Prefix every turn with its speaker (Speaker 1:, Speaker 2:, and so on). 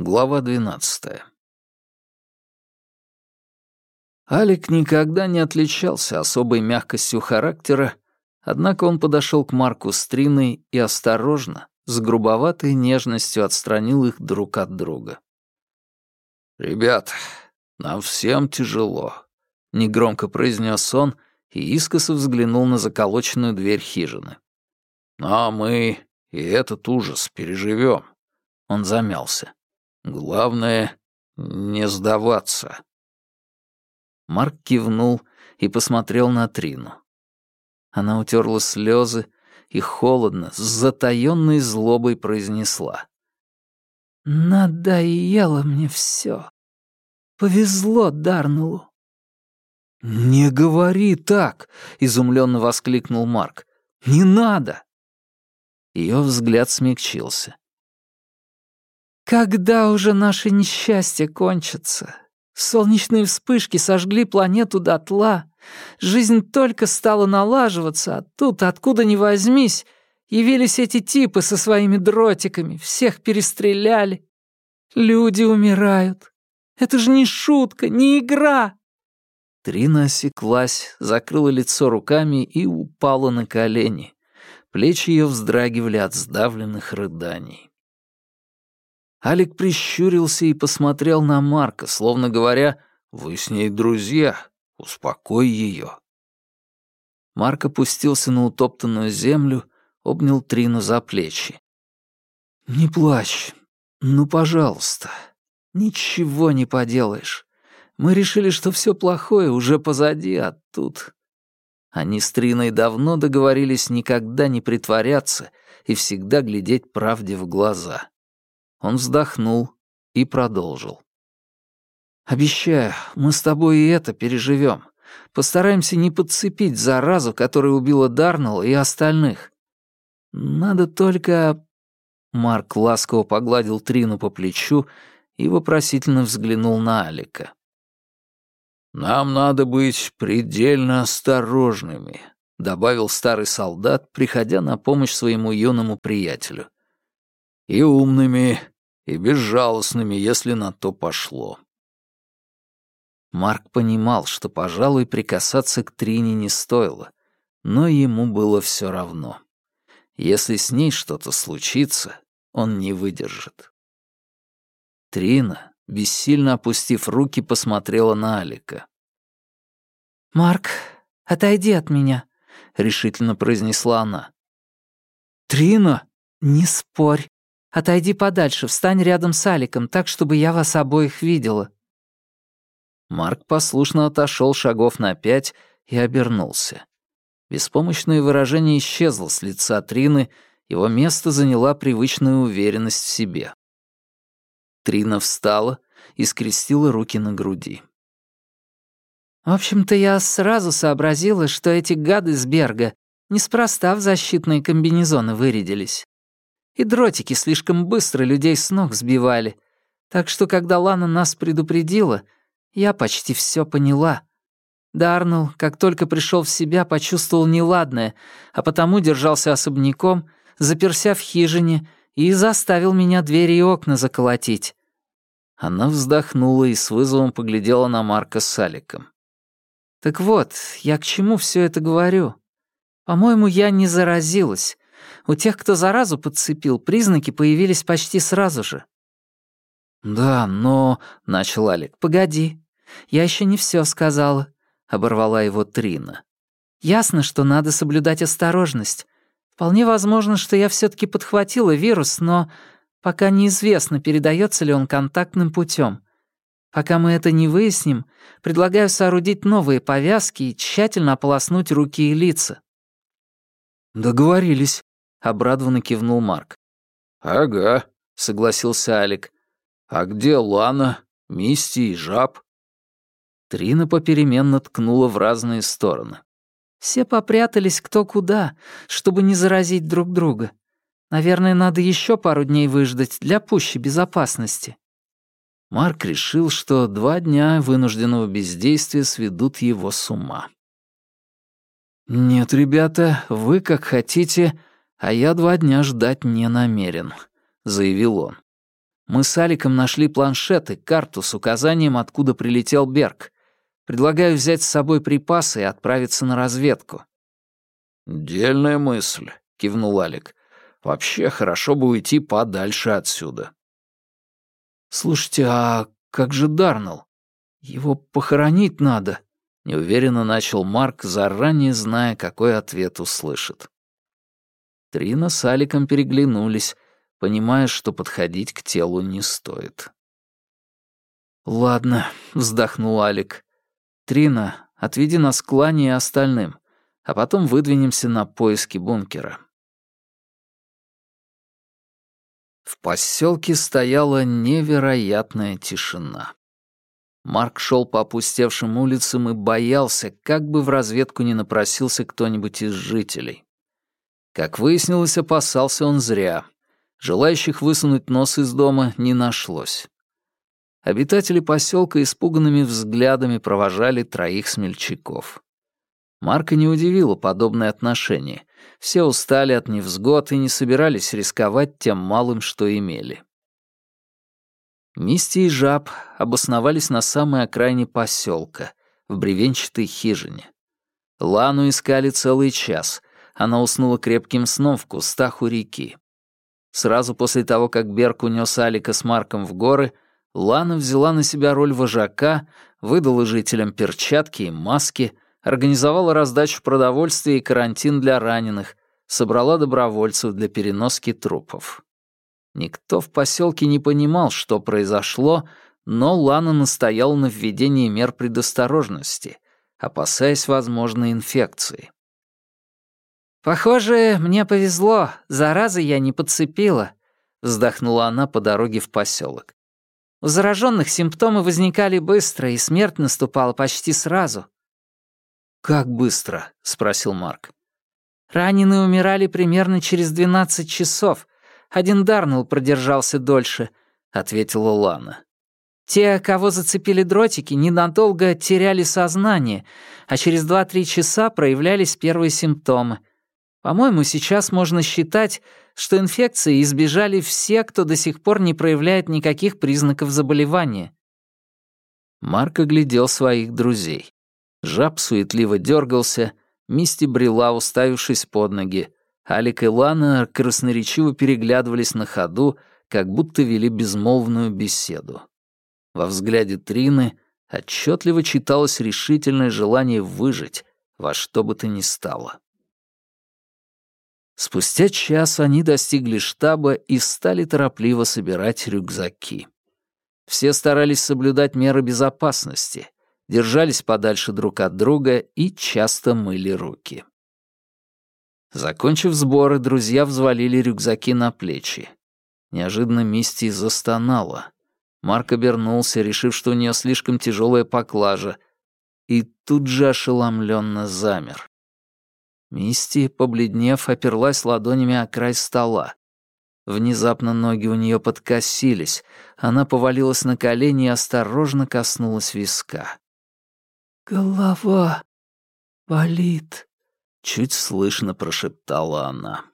Speaker 1: Глава двенадцатая. Алик никогда не отличался особой мягкостью характера, однако он подошел к Марку с Триной и осторожно, с грубоватой нежностью отстранил их друг от друга. «Ребят, нам всем тяжело», — негромко произнес он и искоса взглянул на заколоченную дверь хижины. «Но мы и этот ужас переживем». Он замялся. «Главное — не сдаваться». Марк кивнул и посмотрел на Трину. Она утерла слезы и холодно, с затаённой злобой произнесла. «Надоело мне все. Повезло Дарнулу». «Не говори так!» — изумленно воскликнул Марк. «Не надо!» Ее взгляд смягчился. «Когда уже наше несчастье кончится? Солнечные вспышки сожгли планету дотла. Жизнь только стала налаживаться, а тут, откуда ни возьмись, явились эти типы со своими дротиками, всех перестреляли. Люди умирают. Это же не шутка, не игра!» Трина осеклась, закрыла лицо руками и упала на колени. Плечи ее вздрагивали от сдавленных рыданий. Алик прищурился и посмотрел на Марка, словно говоря, «Вы с ней друзья, успокой ее». Марк опустился на утоптанную землю, обнял Трину за плечи. «Не плачь, ну, пожалуйста, ничего не поделаешь. Мы решили, что все плохое уже позади, а тут...» Они с Триной давно договорились никогда не притворяться и всегда глядеть правде в глаза. Он вздохнул и продолжил. «Обещаю, мы с тобой и это переживем. Постараемся не подцепить заразу, которая убила Дарнелла и остальных. Надо только...» Марк ласково погладил Трину по плечу и вопросительно взглянул на Алика. «Нам надо быть предельно осторожными», — добавил старый солдат, приходя на помощь своему юному приятелю. «И умными, и безжалостными, если на то пошло. Марк понимал, что, пожалуй, прикасаться к Трине не стоило, но ему было все равно. Если с ней что-то случится, он не выдержит. Трина, бессильно опустив руки, посмотрела на Алика. «Марк, отойди от меня», — решительно произнесла она. «Трина, не спорь», Отойди подальше, встань рядом с Аликом, так, чтобы я вас обоих видела». Марк послушно отошел шагов на пять и обернулся. Беспомощное выражение исчезло с лица Трины, его место заняла привычная уверенность в себе. Трина встала и скрестила руки на груди. «В общем-то, я сразу сообразила, что эти гады с Берга неспроста в защитные комбинезоны вырядились. И дротики слишком быстро людей с ног сбивали. Так что, когда Лана нас предупредила, я почти все поняла. Дарнелл, как только пришел в себя, почувствовал неладное, а потому держался особняком, заперся в хижине и заставил меня двери и окна заколотить. Она вздохнула и с вызовом поглядела на Марка с Аликом. «Так вот, я к чему все это говорю? По-моему, я не заразилась, у тех, кто заразу подцепил, признаки появились почти сразу же. «Да, но...» — начал Алик. «Погоди. Я еще не все сказала», — оборвала его Трина. «Ясно, что надо соблюдать осторожность. Вполне возможно, что я все таки подхватила вирус, но пока неизвестно, передается ли он контактным путем. Пока мы это не выясним, предлагаю соорудить новые повязки и тщательно ополоснуть руки и лица». «Договорились», — обрадованно кивнул Марк. «Ага», — согласился Алик. «А где Лана, Мисти и Жаб?» Трина попеременно ткнула в разные стороны. «Все попрятались кто куда, чтобы не заразить друг друга. Наверное, надо еще пару дней выждать для пущей безопасности». Марк решил, что два дня вынужденного бездействия сведут его с ума. «Нет, ребята, вы как хотите, а я два дня ждать не намерен», — заявил он. Мы с Аликом нашли планшет и карту с указанием, откуда прилетел Берг. Предлагаю взять с собой припасы и отправиться на разведку».
Speaker 2: «Дельная мысль», — кивнул Алик. «Вообще хорошо бы уйти подальше отсюда».
Speaker 1: «Слушайте, а как же Дарнелл? Его похоронить надо», — неуверенно начал Марк, заранее зная, какой ответ услышит. Трина с Аликом переглянулись, понимая, что подходить к телу не стоит. «Ладно», — вздохнул Алик. «Трина, отведи нас к Лане и остальным, а потом выдвинемся на поиски бункера». В поселке стояла невероятная тишина. Марк шел по опустевшим улицам и боялся, как бы в разведку не напросился кто-нибудь из жителей. Как выяснилось, опасался он зря. Желающих высунуть нос из дома не нашлось. Обитатели поселка испуганными взглядами провожали троих смельчаков. Марка не удивило подобное отношение. Все устали от невзгод и не собирались рисковать тем малым, что имели. Мисти и жаб обосновались на самой окраине поселка, в бревенчатой хижине. Лану искали целый час. Она уснула крепким сном в кустах у реки. Сразу после того, как Берк унес Алика с Марком в горы, Лана взяла на себя роль вожака, выдала жителям перчатки и маски — организовала раздачу продовольствия и карантин для раненых, собрала добровольцев для переноски трупов. Никто в поселке не понимал, что произошло, но Лана настояла на введении мер предосторожности, опасаясь возможной инфекции.
Speaker 3: «Похоже, мне повезло, заразы я не подцепила», — вздохнула она по дороге в поселок. У зараженных симптомы возникали быстро, и смерть наступала почти сразу.
Speaker 1: «Как быстро?» — спросил Марк.
Speaker 3: «Раненые умирали примерно через 12 часов. Один Дарнелл продержался дольше», — ответила Лана. «Те, кого зацепили дротики, ненадолго теряли сознание, а через 2-3 часа проявлялись первые симптомы. По-моему, сейчас можно считать, что инфекции избежали все, кто до сих пор не проявляет никаких признаков заболевания».
Speaker 1: Марк оглядел своих друзей. Жаб суетливо дергался, Мисти брела, уставившись под ноги. Алик и Лана красноречиво переглядывались на ходу, как будто вели безмолвную беседу. Во взгляде Трины отчетливо читалось решительное желание выжить во что бы то ни стало. Спустя час они достигли штаба и стали торопливо собирать рюкзаки. Все старались соблюдать меры безопасности — держались подальше друг от друга и часто мыли руки. Закончив сборы, друзья взвалили рюкзаки на плечи. Неожиданно Мисти застонала. Марк обернулся, решив, что у нее слишком тяжелая поклажа, и тут же ошеломленно замер. Мисти, побледнев, оперлась ладонями о край стола. Внезапно ноги у нее подкосились, она повалилась на колени и осторожно коснулась виска.
Speaker 4: «Голова болит», —
Speaker 1: чуть слышно прошептала она.